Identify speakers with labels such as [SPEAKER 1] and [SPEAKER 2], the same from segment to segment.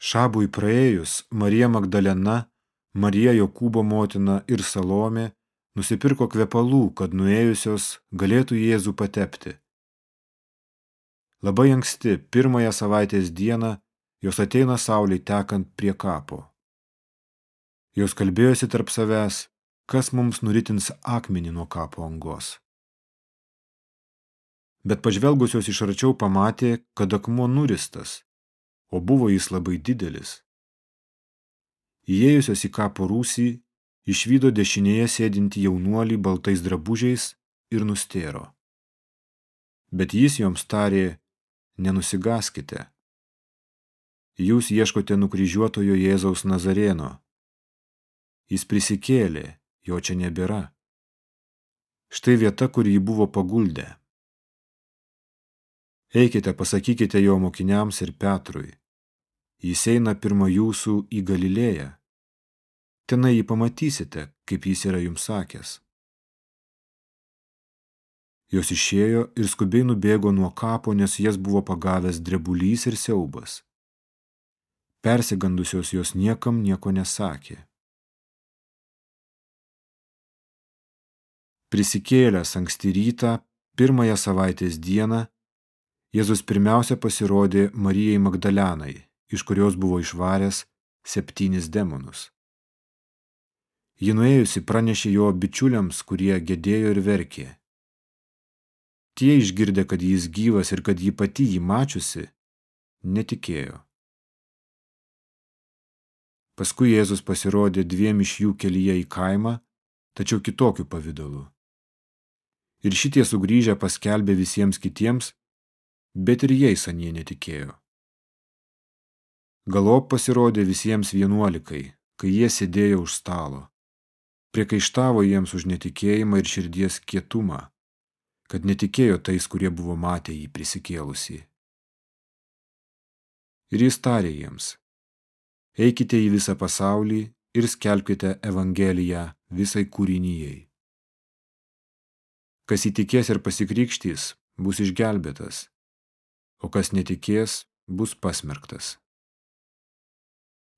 [SPEAKER 1] Šabui praėjus, Marija Magdalena, Marija Jokūbo motina ir Salomė nusipirko kvepalų, kad nuėjusios galėtų Jėzų patepti. Labai anksti, pirmąją savaitės dieną, jos ateina sauliai tekant prie kapo. Jos kalbėjosi tarp savęs, kas mums nuritins akmenį nuo kapo angos. Bet pažvelgusios iš arčiau pamatė, kad akmuo nuristas, o buvo jis labai didelis. Įėjusios į kapo rūsį, išvydo dešinėje sėdinti jaunuolį baltais drabužiais ir nustėro. Bet jis joms tarė, nenusigaskite. Jūs ieškote nukryžiuotojo Jėzaus Nazarėno. Jis prisikėlė, jo čia nebėra. Štai vieta, kur jį buvo paguldę. Eikite, pasakykite jo mokiniams ir Petrui. Jis eina pirma jūsų į Galilėją. Tenai jį pamatysite, kaip jis yra jums sakęs. Jos išėjo ir skubiai nubėgo nuo kapo, nes jas buvo pagavęs drebulys ir siaubas. Persigandusios jos niekam nieko nesakė. Prisikėlęs anksti rytą, pirmąją savaitės dieną, Jėzus pirmiausia pasirodė Marijai Magdalenai, iš kurios buvo išvaręs septynis demonus. Ji nuėjusi pranešė jo bičiuliams, kurie gedėjo ir verkė. Tie išgirdę, kad jis gyvas ir kad ji pati jį mačiusi, netikėjo. Paskui Jėzus pasirodė dviem iš jų kelyje į kaimą, tačiau kitokiu pavydalu. Ir šitie sugrįžę paskelbė visiems kitiems, bet ir jais anie netikėjo. Galop pasirodė visiems vienuolikai, kai jie sėdėjo už stalo. Priekaištavo jiems už netikėjimą ir širdies kietumą, kad netikėjo tais, kurie buvo matę jį prisikėlusį. Ir jis tarė jiems, eikite į visą pasaulį ir skelbkite Evangeliją visai kūrinyjei. Kas įtikės ir pasikrikštys, bus išgelbėtas, o kas netikės, bus pasmerktas.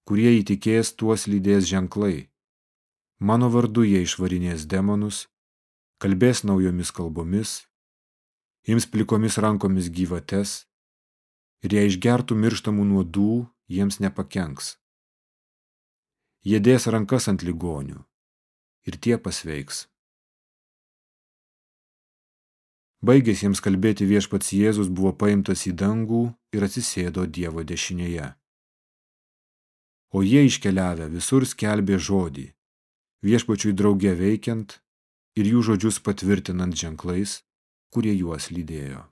[SPEAKER 1] Kurie įtikės, tuos lydės ženklai. Mano vardu jie išvarinės demonus, kalbės naujomis kalbomis, ims plikomis rankomis gyvates ir jei išgertų mirštamų nuodų, jiems nepakenks. Jie dės rankas ant ligonių ir tie pasveiks. Baigęs jiems kalbėti viešpats Jėzus buvo paimtas į dangų ir atsisėdo Dievo dešinėje. O jie iškeliavę visur skelbė žodį, viešpačiui drauge veikiant ir jų žodžius patvirtinant ženklais, kurie juos lydėjo.